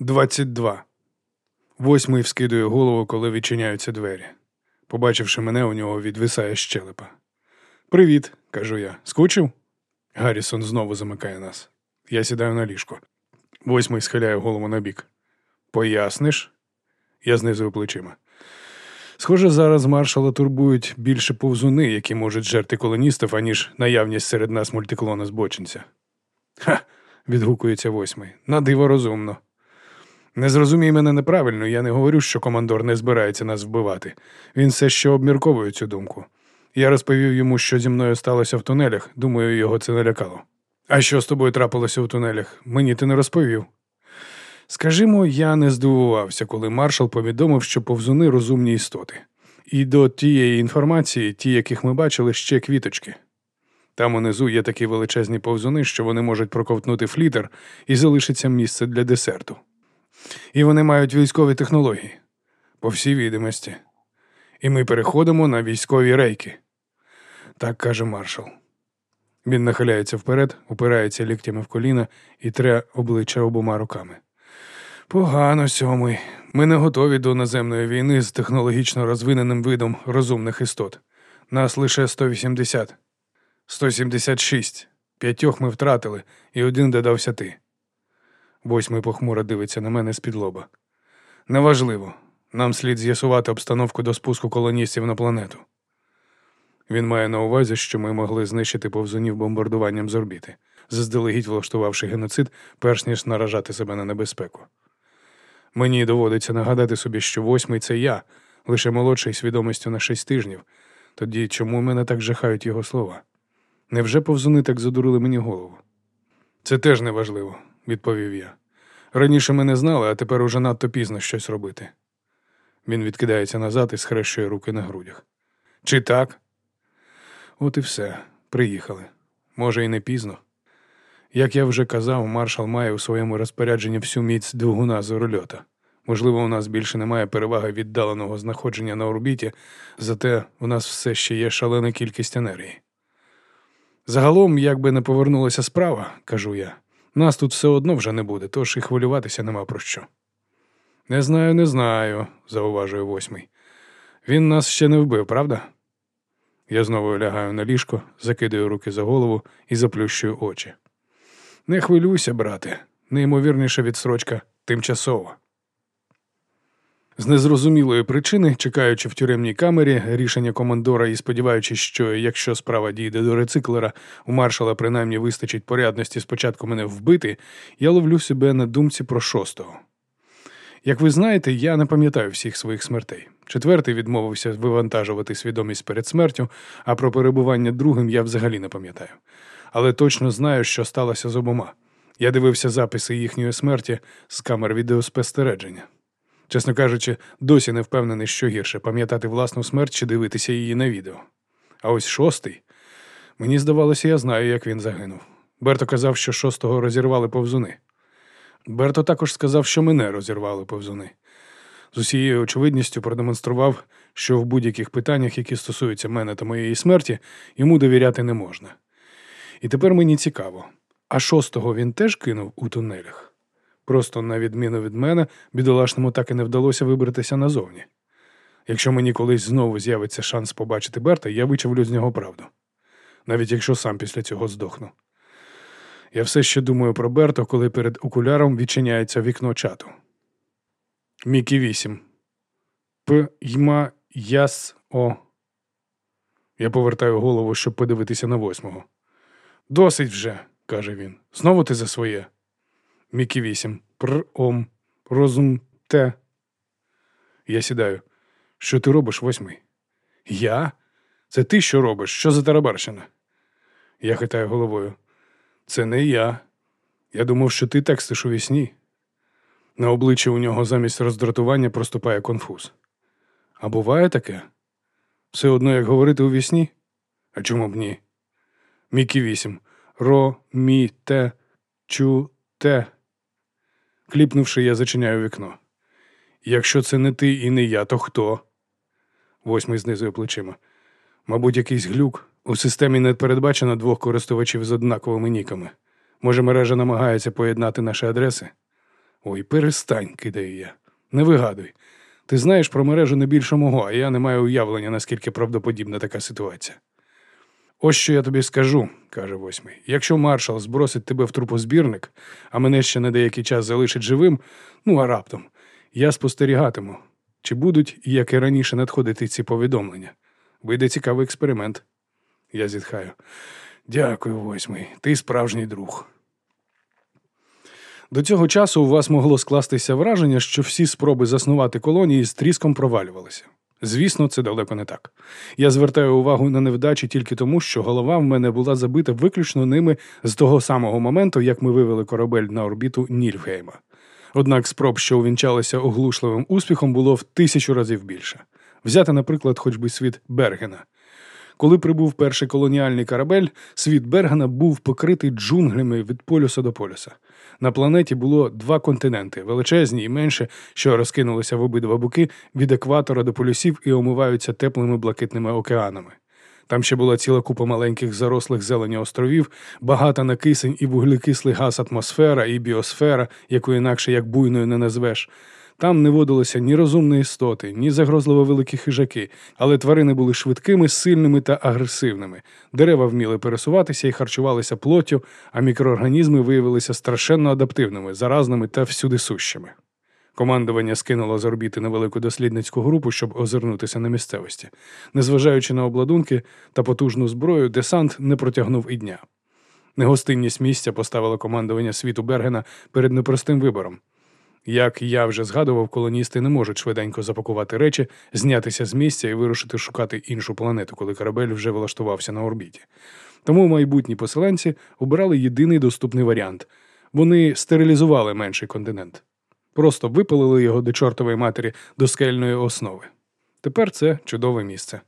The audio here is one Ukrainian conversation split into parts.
22. Восьмий вскидує голову, коли відчиняються двері. Побачивши мене, у нього відвисає щелепа. Привіт, кажу я. Скучив? Гаррісон знову замикає нас. Я сідаю на ліжко. Восьмий схиляє голову на бік. Поясниш? Я знизую плечима. Схоже, зараз маршала турбують більше повзуни, які можуть жерти колоністів, аніж наявність серед нас мультиклона збочинця. Ха. відгукується восьмий. На диво розумно. Не зрозумій мене неправильно, я не говорю, що командор не збирається нас вбивати. Він все ще обмірковує цю думку. Я розповів йому, що зі мною сталося в тунелях, думаю, його це налякало. А що з тобою трапилося в тунелях? Мені ти не розповів. Скажімо, я не здивувався, коли маршал повідомив, що повзуни розумні істоти. І до тієї інформації, ті, яких ми бачили, ще квіточки. Там унизу є такі величезні повзуни, що вони можуть проковтнути флітер і залишиться місце для десерту. І вони мають військові технології, по всій відомості. І ми переходимо на військові рейки. Так каже маршал. Він нахиляється вперед, упирається ліктями в коліна і тре обличчя обома руками. Погано, сьомий. Ми не готові до наземної війни з технологічно розвиненим видом розумних істот. Нас лише 180. 176. П'ятьох ми втратили, і один додався ти. Восьмий похмуро дивиться на мене з-під лоба. Неважливо. Нам слід з'ясувати обстановку до спуску колоністів на планету. Він має на увазі, що ми могли знищити повзунів бомбардуванням з орбіти, заздалегідь влаштувавши геноцид, перш ніж наражати себе на небезпеку. Мені доводиться нагадати собі, що восьмий це я, лише молодший свідомістю на шість тижнів. Тоді чому мене так жахають його слова? Невже повзуни так задурили мені голову? Це теж неважливо, відповів я. Раніше ми не знали, а тепер уже надто пізно щось робити. Він відкидається назад і схрещує руки на грудях. Чи так? От і все. Приїхали. Може, і не пізно. Як я вже казав, маршал має у своєму розпорядженні всю міць двигуна зорольота. Можливо, у нас більше немає переваги віддаленого знаходження на орбіті, зате у нас все ще є шалена кількість енергії. Загалом, як би не повернулася справа, кажу я, нас тут все одно вже не буде, тож і хвилюватися нема про що. Не знаю, не знаю, зауважує восьмий. Він нас ще не вбив, правда? Я знову лягаю на ліжко, закидаю руки за голову і заплющую очі. Не хвилюйся, брате, неймовірніша відсрочка тимчасова. З незрозумілої причини, чекаючи в тюремній камері рішення командора і сподіваючись, що якщо справа дійде до рециклера, у маршала принаймні вистачить порядності спочатку мене вбити, я ловлю себе на думці про шостого. Як ви знаєте, я не пам'ятаю всіх своїх смертей. Четвертий відмовився вивантажувати свідомість перед смертю, а про перебування другим я взагалі не пам'ятаю. Але точно знаю, що сталося з обома. Я дивився записи їхньої смерті з камер відеоспостереження. Чесно кажучи, досі не впевнений, що гірше пам'ятати власну смерть чи дивитися її на відео. А ось шостий. Мені здавалося, я знаю, як він загинув. Берто казав, що шостого розірвали повзуни. Берто також сказав, що мене розірвали повзуни. З усією очевидністю продемонстрував, що в будь-яких питаннях, які стосуються мене та моєї смерті, йому довіряти не можна. І тепер мені цікаво, а шостого він теж кинув у тунелях? Просто, на відміну від мене, бідолашному так і не вдалося вибратися назовні. Якщо мені колись знову з'явиться шанс побачити Берта, я вичавлю з нього правду, навіть якщо сам після цього здохну. Я все ще думаю про Берто, коли перед окуляром відчиняється вікно чату. Мікі 8. П. Йма Яс О. Я повертаю голову, щоб подивитися на восьмого. Досить вже, каже він. Знову ти за своє. Мікі 8. Пр ом. Розум те. Я сідаю. Що ти робиш, восьмий? Я? Це ти що робиш? Що за тарабарщина? Я хитаю головою. Це не я. Я думав, що ти текстиш у вісні. На обличчі у нього замість роздратування проступає конфуз. А буває таке? Все одно як говорити у вісні? А чому б ні? Мікі вісім. Ро, мі, те, чу, те. Кліпнувши, я зачиняю вікно. Якщо це не ти і не я, то хто? Восьмий знизує плечима. Мабуть, якийсь глюк. У системі не передбачено двох користувачів з однаковими ніками. Може, мережа намагається поєднати наші адреси? Ой, перестань, кидаю я. Не вигадуй. Ти знаєш про мережу не більше мого, а я не маю уявлення, наскільки правдоподібна така ситуація. Ось що я тобі скажу, каже восьмий. Якщо маршал збросить тебе в трупозбірник, а мене ще на деякий час залишить живим, ну а раптом, я спостерігатиму, чи будуть, як і раніше, надходити ці повідомлення. Вийде цікавий експеримент. Я зітхаю. Дякую, восьмий. Ти справжній друг. До цього часу у вас могло скластися враження, що всі спроби заснувати колонії з тріском провалювалися. Звісно, це далеко не так. Я звертаю увагу на невдачі тільки тому, що голова в мене була забита виключно ними з того самого моменту, як ми вивели корабель на орбіту Нільфгейма. Однак спроб, що увінчалися оглушливим успіхом, було в тисячу разів більше. Взяти, наприклад, хоч би світ Бергена. Коли прибув перший колоніальний корабель, світ Бергена був покритий джунглями від полюса до полюса. На планеті було два континенти величезні і менше, що розкинулися в обидва боки від екватора до полюсів і омиваються теплими блакитними океанами. Там ще була ціла купа маленьких зарослих зелені островів, багата на кисень і вуглекислий газ атмосфера і біосфера, яку інакше як буйною не назвеш. Там не водилося ні розумної істоти, ні загрозливо великі хижаки, але тварини були швидкими, сильними та агресивними. Дерева вміли пересуватися і харчувалися плоттю, а мікроорганізми виявилися страшенно адаптивними, заразними та всюдисущими. Командування скинуло з орбіти невелику дослідницьку групу, щоб озирнутися на місцевості. Незважаючи на обладунки та потужну зброю, десант не протягнув і дня. Негостинність місця поставила командування світу Бергена перед непростим вибором. Як я вже згадував, колоністи не можуть швиденько запакувати речі, знятися з місця і вирушити шукати іншу планету, коли корабель вже влаштувався на орбіті. Тому майбутні поселенці обирали єдиний доступний варіант вони стерилізували менший континент, просто випалили його до чортової матері до скельної основи. Тепер це чудове місце.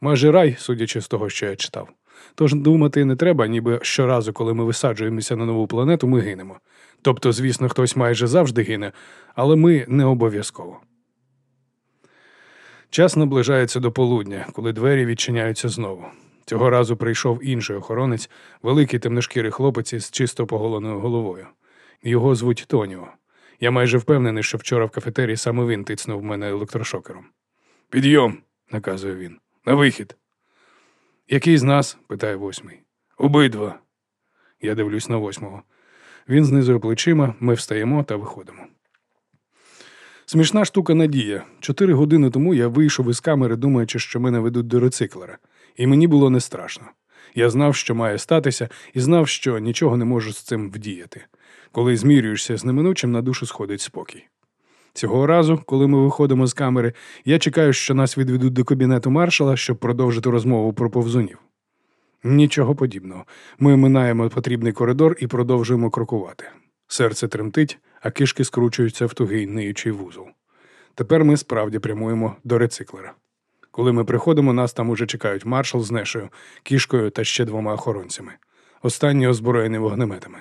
Майже рай, судячи з того, що я читав. Тож думати не треба, ніби щоразу, коли ми висаджуємося на нову планету, ми гинемо. Тобто, звісно, хтось майже завжди гине, але ми не обов'язково. Час наближається до полудня, коли двері відчиняються знову. Цього разу прийшов інший охоронець, великий темношкірий хлопець із чисто поголеною головою. Його звуть Тоніо. Я майже впевнений, що вчора в кафетерії саме він тицнув мене електрошокером. Підйом, наказує він. На вихід. Який з нас? питає восьмий. Обидва. Я дивлюсь на восьмого. Він знизує плечима, ми встаємо та виходимо. Смішна штука надія. Чотири години тому я вийшов із камери, думаючи, що мене ведуть до рециклера, і мені було не страшно. Я знав, що має статися, і знав, що нічого не можу з цим вдіяти. Коли змірюєшся з неминучим, на душу сходить спокій. Цього разу, коли ми виходимо з камери, я чекаю, що нас відведуть до кабінету маршала, щоб продовжити розмову про повзунів. Нічого подібного. Ми минаємо потрібний коридор і продовжуємо крокувати. Серце тремтить, а кишки скручуються в тугий ниючий вузол. Тепер ми справді прямуємо до рециклера. Коли ми приходимо, нас там уже чекають маршал з нешою, кішкою та ще двома охоронцями. Останні озброєні вогнеметами.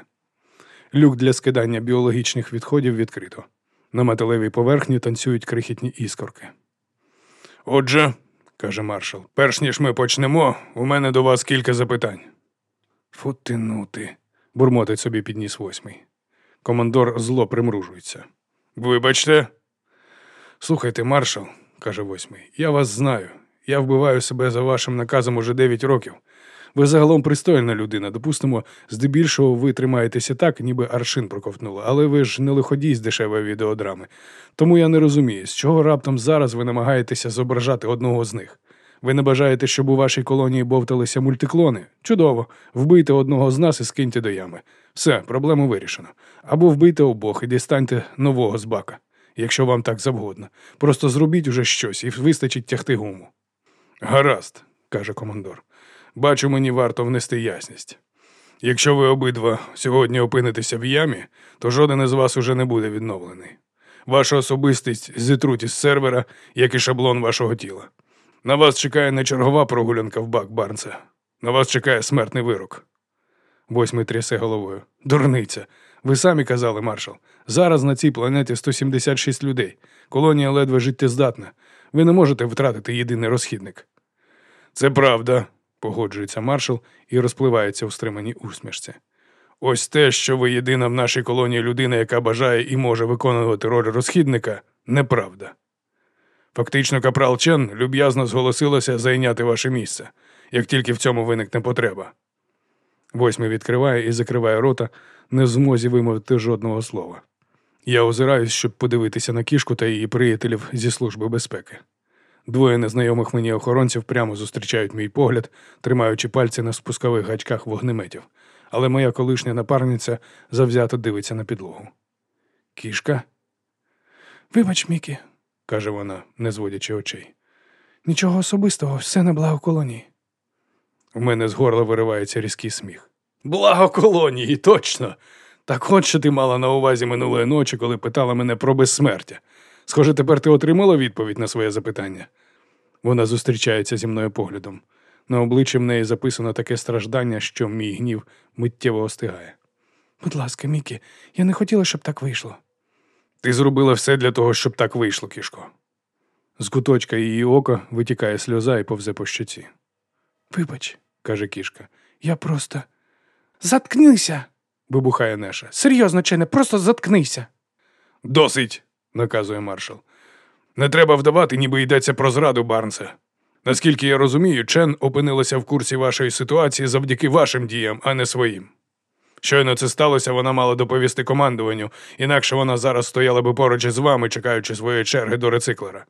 Люк для скидання біологічних відходів відкрито. На металевій поверхні танцюють крихітні іскорки. Отже, каже маршал, перш ніж ми почнемо, у мене до вас кілька запитань. Футинути, бурмотить собі підніс восьмий. Командор зло примружується. Вибачте. Слухайте, маршал, каже восьмий, я вас знаю. Я вбиваю себе за вашим наказом уже дев'ять років. Ви загалом пристойна людина. Допустимо, здебільшого ви тримаєтеся так, ніби аршин проковтнула, але ви ж не лиходій з дешевої відеодрами. Тому я не розумію, з чого раптом зараз ви намагаєтеся зображати одного з них. Ви не бажаєте, щоб у вашій колонії бовталися мультиклони? Чудово, вбийте одного з нас і скиньте до ями. Все, проблему вирішено. Або вбийте обох і дістаньте нового з бака, якщо вам так завгодно. Просто зробіть уже щось і вистачить тягти гуму. Гаразд, каже командор. Бачу, мені варто внести ясність. Якщо ви обидва сьогодні опинитеся в ямі, то жоден із вас уже не буде відновлений. Ваша особистість зітруть із сервера, як і шаблон вашого тіла. На вас чекає не чергова прогулянка в бак Барнса. На вас чекає смертний вирок. Восьмий трясе головою. Дурниця. Ви самі казали, маршал. Зараз на цій планеті 176 людей. Колонія ледве життєздатна. Ви не можете втратити єдиний розхідник. Це правда, погоджується маршал і розпливається у стриманій усмішці. Ось те, що ви єдина в нашій колонії людина, яка бажає і може виконувати роль розхідника, неправда. Фактично, капрал Чен люб'язно зголосилася зайняти ваше місце, як тільки в цьому виникне потреба. Восьмий відкриває і закриває рота, не в змозі вимовити жодного слова. Я озираюсь, щоб подивитися на кішку та її приятелів зі Служби безпеки. Двоє незнайомих мені охоронців прямо зустрічають мій погляд, тримаючи пальці на спускових гачках вогнеметів, але моя колишня напарниця завзято дивиться на підлогу. Кішка? Вибач, Мікі, каже вона, не зводячи очей. Нічого особистого, все на благо колонії. У мене з горла виривається різкий сміх. Благо колонії, точно. Так от що ти мала на увазі минулої ночі, коли питала мене про безсмертя. Схоже, тепер ти отримала відповідь на своє запитання. Вона зустрічається зі мною поглядом. На обличчі в неї записано таке страждання, що мій гнів миттєво остигає. Будь ласка, Мікі, я не хотіла, щоб так вийшло. Ти зробила все для того, щоб так вийшло, кішко. З куточка її ока витікає сльоза і повзе по щоці. Вибач, каже кішка, я просто. Заткнися. вибухає Неша. Серйозно, Чене, просто заткнися. Досить, наказує маршал. Не треба вдавати, ніби йдеться про зраду Барнса. Наскільки я розумію, Чен опинилася в курсі вашої ситуації завдяки вашим діям, а не своїм. Щойно це сталося, вона мала доповісти командуванню, інакше вона зараз стояла би поруч із вами, чекаючи своєї черги до рециклера.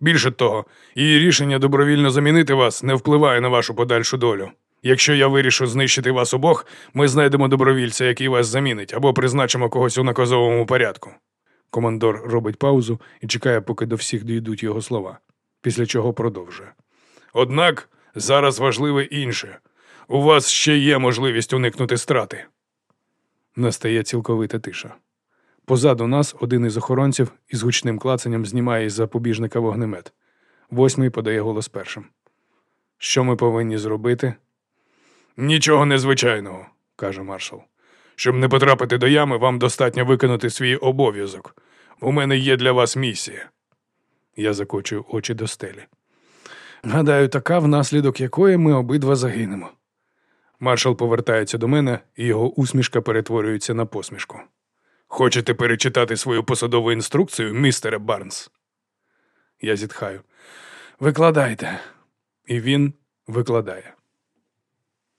Більше того, її рішення добровільно замінити вас не впливає на вашу подальшу долю. Якщо я вирішу знищити вас обох, ми знайдемо добровільця, який вас замінить, або призначимо когось у наказовому порядку. Командор робить паузу і чекає, поки до всіх дійдуть його слова, після чого продовжує. Однак зараз важливе інше. У вас ще є можливість уникнути страти. Настає цілковита тиша. Позаду нас один із охоронців із гучним клацанням знімає із запобіжника вогнемет. Восьмий подає голос першим. Що ми повинні зробити? Нічого незвичайного, каже маршал. Щоб не потрапити до ями, вам достатньо виконати свій обов'язок. У мене є для вас місія. Я закочую очі до стелі. Гадаю, така, внаслідок якої ми обидва загинемо. Маршал повертається до мене, і його усмішка перетворюється на посмішку. Хочете перечитати свою посадову інструкцію, містере Барнс? Я зітхаю. Викладайте. І він викладає.